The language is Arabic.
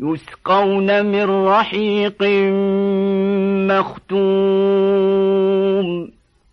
يسقون من رحيق مختوم.